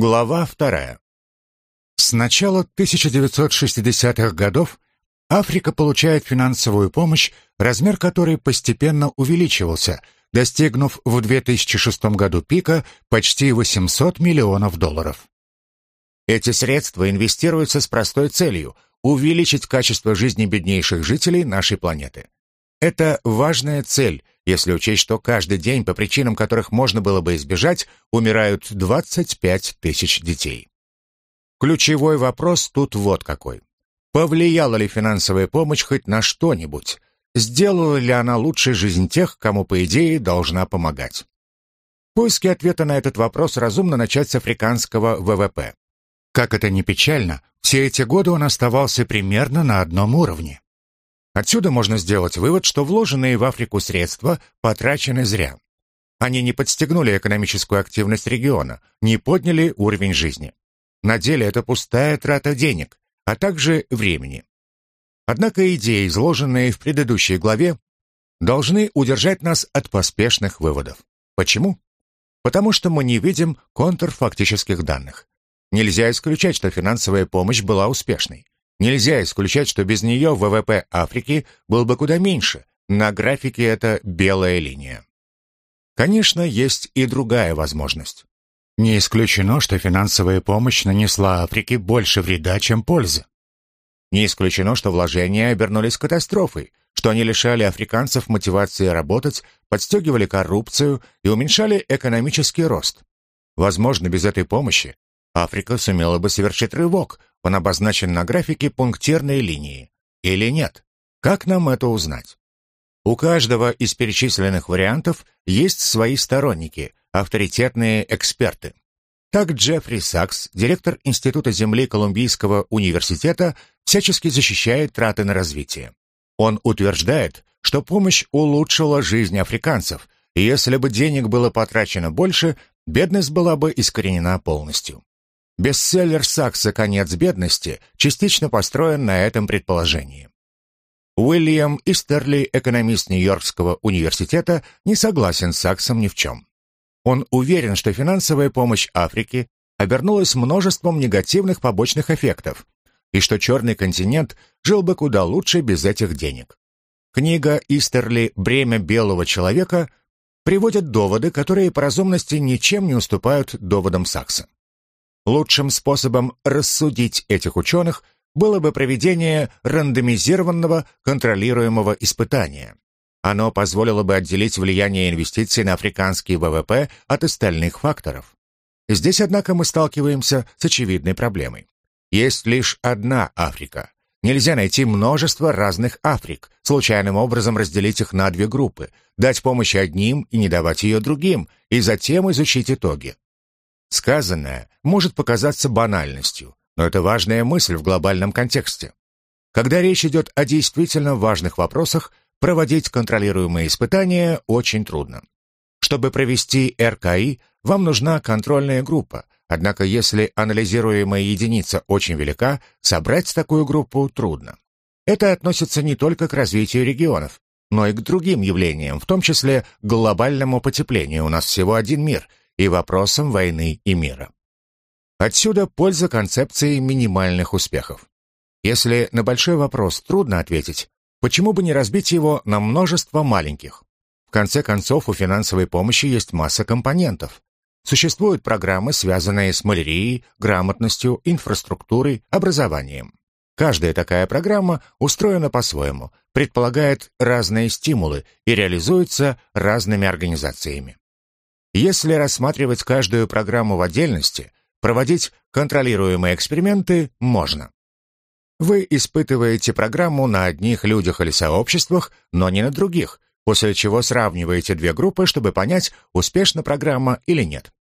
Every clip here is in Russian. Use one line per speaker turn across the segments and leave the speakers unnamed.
Глава вторая. С начала 1960-х годов Африка получает финансовую помощь, размер которой постепенно увеличивался, достигнув в 2006 году пика почти 800 миллионов долларов. Эти средства инвестируются с простой целью – увеличить качество жизни беднейших жителей нашей планеты. Это важная цель, если учесть, что каждый день, по причинам которых можно было бы избежать, умирают 25 тысяч детей. Ключевой вопрос тут вот какой. Повлияла ли финансовая помощь хоть на что-нибудь? Сделала ли она лучше жизнь тех, кому, по идее, должна помогать? Поиски ответа на этот вопрос разумно начать с африканского ВВП. Как это ни печально, все эти годы он оставался примерно на одном уровне. Отсюда можно сделать вывод, что вложенные в Африку средства потрачены зря. Они не подстегнули экономическую активность региона, не подняли уровень жизни. На деле это пустая трата денег, а также времени. Однако идеи, изложенные в предыдущей главе, должны удержать нас от поспешных выводов. Почему? Потому что мы не видим контрфактических данных. Нельзя исключать, что финансовая помощь была успешной. Нельзя исключать, что без нее ВВП Африки был бы куда меньше. На графике это белая линия. Конечно, есть и другая возможность. Не исключено, что финансовая помощь нанесла Африке больше вреда, чем пользы. Не исключено, что вложения обернулись катастрофой, что они лишали африканцев мотивации работать, подстегивали коррупцию и уменьшали экономический рост. Возможно, без этой помощи Африка сумела бы совершить рывок, он обозначен на графике пунктирной линии. Или нет? Как нам это узнать? У каждого из перечисленных вариантов есть свои сторонники, авторитетные эксперты. Так Джеффри Сакс, директор Института Земли Колумбийского университета, всячески защищает траты на развитие. Он утверждает, что помощь улучшила жизнь африканцев, и если бы денег было потрачено больше, бедность была бы искоренена полностью. Бестселлер Сакса «Конец бедности» частично построен на этом предположении. Уильям Истерли, экономист Нью-Йоркского университета, не согласен с Саксом ни в чем. Он уверен, что финансовая помощь Африке обернулась множеством негативных побочных эффектов, и что черный континент жил бы куда лучше без этих денег. Книга Истерли «Бремя белого человека» приводит доводы, которые по разумности ничем не уступают доводам Сакса. Лучшим способом рассудить этих ученых было бы проведение рандомизированного контролируемого испытания. Оно позволило бы отделить влияние инвестиций на африканский ВВП от остальных факторов. Здесь, однако, мы сталкиваемся с очевидной проблемой. Есть лишь одна Африка. Нельзя найти множество разных Африк, случайным образом разделить их на две группы, дать помощь одним и не давать ее другим, и затем изучить итоги. Сказанное может показаться банальностью, но это важная мысль в глобальном контексте. Когда речь идет о действительно важных вопросах, проводить контролируемые испытания очень трудно. Чтобы провести РКИ, вам нужна контрольная группа, однако если анализируемая единица очень велика, собрать такую группу трудно. Это относится не только к развитию регионов, но и к другим явлениям, в том числе к глобальному потеплению. У нас всего один мир, и вопросам войны и мира. Отсюда польза концепции минимальных успехов. Если на большой вопрос трудно ответить, почему бы не разбить его на множество маленьких? В конце концов, у финансовой помощи есть масса компонентов. Существуют программы, связанные с малярией, грамотностью, инфраструктурой, образованием. Каждая такая программа устроена по-своему, предполагает разные стимулы и реализуется разными организациями. Если рассматривать каждую программу в отдельности, проводить контролируемые эксперименты можно. Вы испытываете программу на одних людях или сообществах, но не на других, после чего сравниваете две группы, чтобы понять, успешна программа или нет.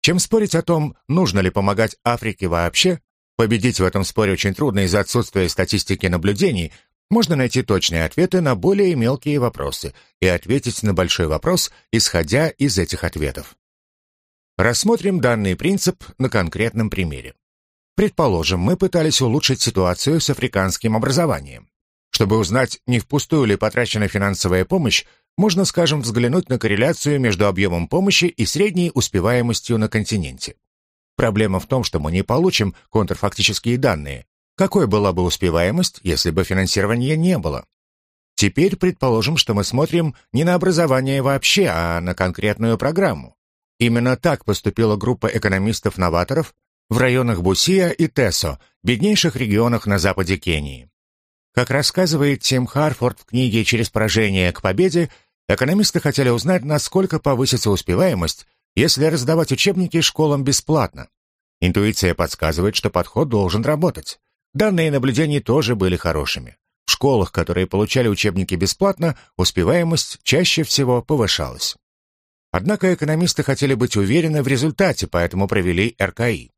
Чем спорить о том, нужно ли помогать Африке вообще, победить в этом споре очень трудно из-за отсутствия статистики наблюдений, можно найти точные ответы на более мелкие вопросы и ответить на большой вопрос, исходя из этих ответов. Рассмотрим данный принцип на конкретном примере. Предположим, мы пытались улучшить ситуацию с африканским образованием. Чтобы узнать, не впустую ли потрачена финансовая помощь, можно, скажем, взглянуть на корреляцию между объемом помощи и средней успеваемостью на континенте. Проблема в том, что мы не получим контрфактические данные. Какой была бы успеваемость, если бы финансирования не было? Теперь предположим, что мы смотрим не на образование вообще, а на конкретную программу. Именно так поступила группа экономистов-новаторов в районах Бусия и Тесо, беднейших регионах на западе Кении. Как рассказывает Тим Харфорд в книге «Через поражение к победе», экономисты хотели узнать, насколько повысится успеваемость, если раздавать учебники школам бесплатно. Интуиция подсказывает, что подход должен работать. Данные наблюдений тоже были хорошими. В школах, которые получали учебники бесплатно, успеваемость чаще всего повышалась. Однако экономисты хотели быть уверены в результате, поэтому провели РКИ.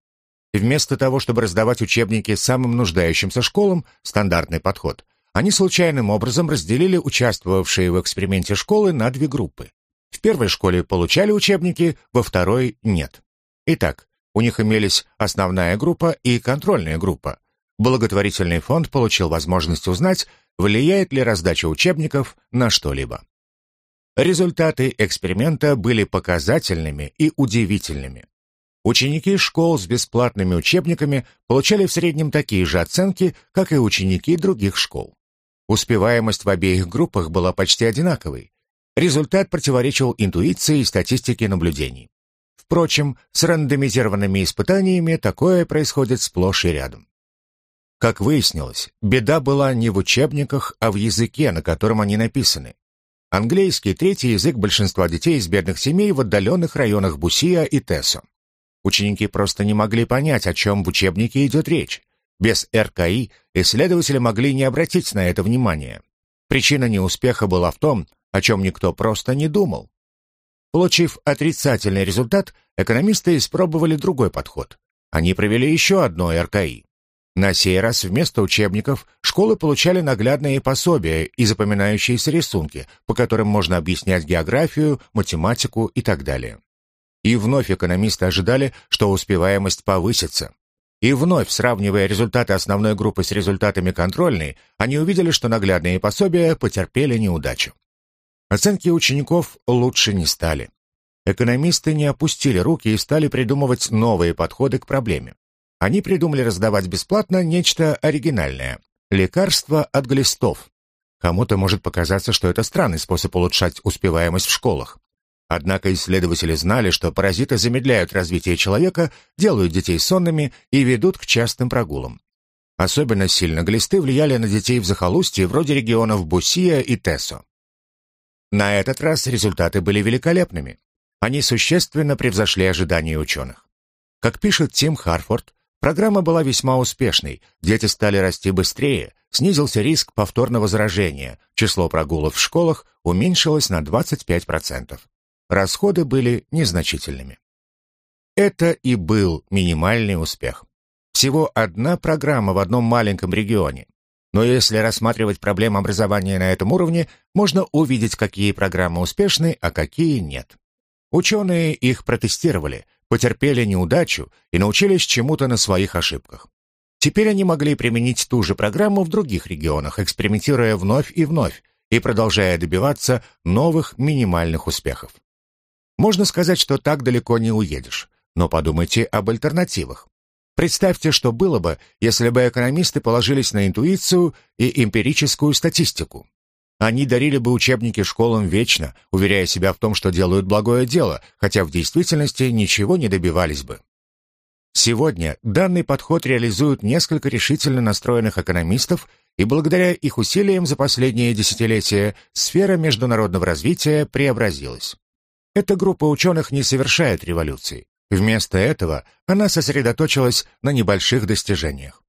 Вместо того, чтобы раздавать учебники самым нуждающимся школам, стандартный подход, они случайным образом разделили участвовавшие в эксперименте школы на две группы. В первой школе получали учебники, во второй – нет. Итак, у них имелись основная группа и контрольная группа. Благотворительный фонд получил возможность узнать, влияет ли раздача учебников на что-либо. Результаты эксперимента были показательными и удивительными. Ученики школ с бесплатными учебниками получали в среднем такие же оценки, как и ученики других школ. Успеваемость в обеих группах была почти одинаковой. Результат противоречил интуиции и статистике наблюдений. Впрочем, с рандомизированными испытаниями такое происходит сплошь и рядом. Как выяснилось, беда была не в учебниках, а в языке, на котором они написаны. Английский – третий язык большинства детей из бедных семей в отдаленных районах Бусия и Тессо. Ученики просто не могли понять, о чем в учебнике идет речь. Без РКИ исследователи могли не обратить на это внимания. Причина неуспеха была в том, о чем никто просто не думал. Получив отрицательный результат, экономисты испробовали другой подход. Они провели еще одно РКИ. На сей раз вместо учебников школы получали наглядные пособия и запоминающиеся рисунки, по которым можно объяснять географию, математику и так далее. И вновь экономисты ожидали, что успеваемость повысится. И вновь, сравнивая результаты основной группы с результатами контрольной, они увидели, что наглядные пособия потерпели неудачу. Оценки учеников лучше не стали. Экономисты не опустили руки и стали придумывать новые подходы к проблеме. Они придумали раздавать бесплатно нечто оригинальное – лекарство от глистов. Кому-то может показаться, что это странный способ улучшать успеваемость в школах. Однако исследователи знали, что паразиты замедляют развитие человека, делают детей сонными и ведут к частым прогулам. Особенно сильно глисты влияли на детей в захолустье, вроде регионов Бусия и Тессо. На этот раз результаты были великолепными. Они существенно превзошли ожидания ученых. Как пишет Тим Харфорд, программа была весьма успешной, дети стали расти быстрее, снизился риск повторного заражения, число прогулов в школах уменьшилось на 25%. Расходы были незначительными. Это и был минимальный успех. Всего одна программа в одном маленьком регионе. Но если рассматривать проблемы образования на этом уровне, можно увидеть, какие программы успешны, а какие нет. Ученые их протестировали, потерпели неудачу и научились чему-то на своих ошибках. Теперь они могли применить ту же программу в других регионах, экспериментируя вновь и вновь и продолжая добиваться новых минимальных успехов. Можно сказать, что так далеко не уедешь, но подумайте об альтернативах. Представьте, что было бы, если бы экономисты положились на интуицию и эмпирическую статистику. Они дарили бы учебники школам вечно, уверяя себя в том, что делают благое дело, хотя в действительности ничего не добивались бы. Сегодня данный подход реализуют несколько решительно настроенных экономистов, и благодаря их усилиям за последние десятилетия сфера международного развития преобразилась. Эта группа ученых не совершает революции. Вместо этого она сосредоточилась на небольших достижениях.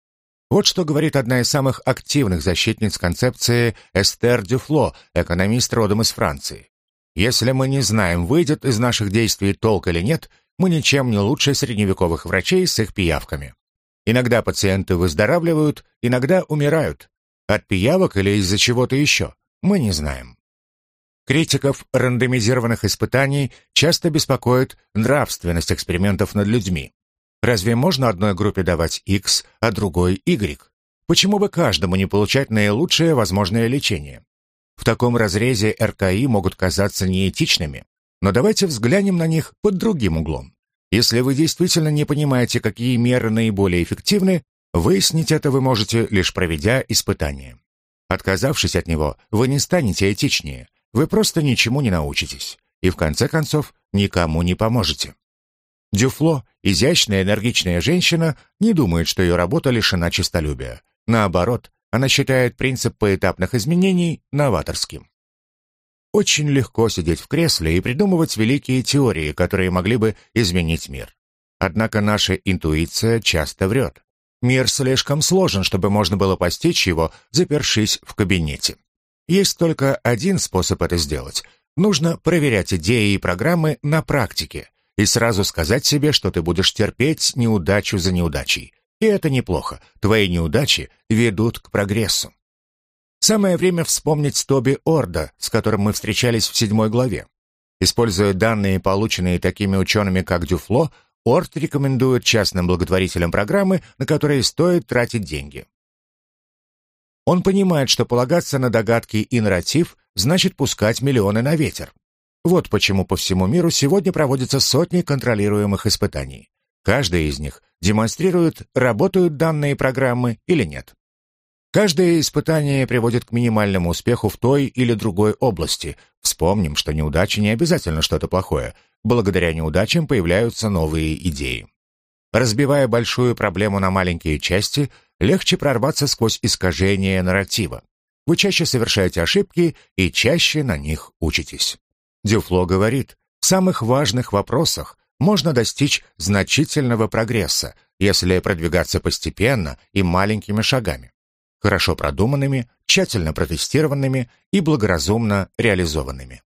Вот что говорит одна из самых активных защитниц концепции Эстер Дюфло, экономист родом из Франции. Если мы не знаем, выйдет из наших действий толк или нет, мы ничем не лучше средневековых врачей с их пиявками. Иногда пациенты выздоравливают, иногда умирают. От пиявок или из-за чего-то еще, мы не знаем. Критиков рандомизированных испытаний часто беспокоит нравственность экспериментов над людьми. Разве можно одной группе давать X, а другой Y? Почему бы каждому не получать наилучшее возможное лечение? В таком разрезе РКИ могут казаться неэтичными, но давайте взглянем на них под другим углом. Если вы действительно не понимаете, какие меры наиболее эффективны, выяснить это вы можете, лишь проведя испытание. Отказавшись от него, вы не станете этичнее, вы просто ничему не научитесь и, в конце концов, никому не поможете. Дюфло, изящная энергичная женщина, не думает, что ее работа лишена честолюбия. Наоборот, она считает принцип поэтапных изменений новаторским. Очень легко сидеть в кресле и придумывать великие теории, которые могли бы изменить мир. Однако наша интуиция часто врет. Мир слишком сложен, чтобы можно было постичь его, запершись в кабинете. Есть только один способ это сделать. Нужно проверять идеи и программы на практике и сразу сказать себе, что ты будешь терпеть неудачу за неудачей. И это неплохо. Твои неудачи ведут к прогрессу. Самое время вспомнить Тоби Орда, с которым мы встречались в седьмой главе. Используя данные, полученные такими учеными, как Дюфло, Орд рекомендует частным благотворителям программы, на которые стоит тратить деньги. Он понимает, что полагаться на догадки и нарратив значит пускать миллионы на ветер. Вот почему по всему миру сегодня проводятся сотни контролируемых испытаний. Каждая из них демонстрирует, работают данные программы или нет. Каждое испытание приводит к минимальному успеху в той или другой области. Вспомним, что неудача не обязательно что-то плохое. Благодаря неудачам появляются новые идеи. Разбивая большую проблему на маленькие части, легче прорваться сквозь искажение нарратива. Вы чаще совершаете ошибки и чаще на них учитесь. Дюфло говорит, в самых важных вопросах можно достичь значительного прогресса, если продвигаться постепенно и маленькими шагами хорошо продуманными, тщательно протестированными и благоразумно реализованными.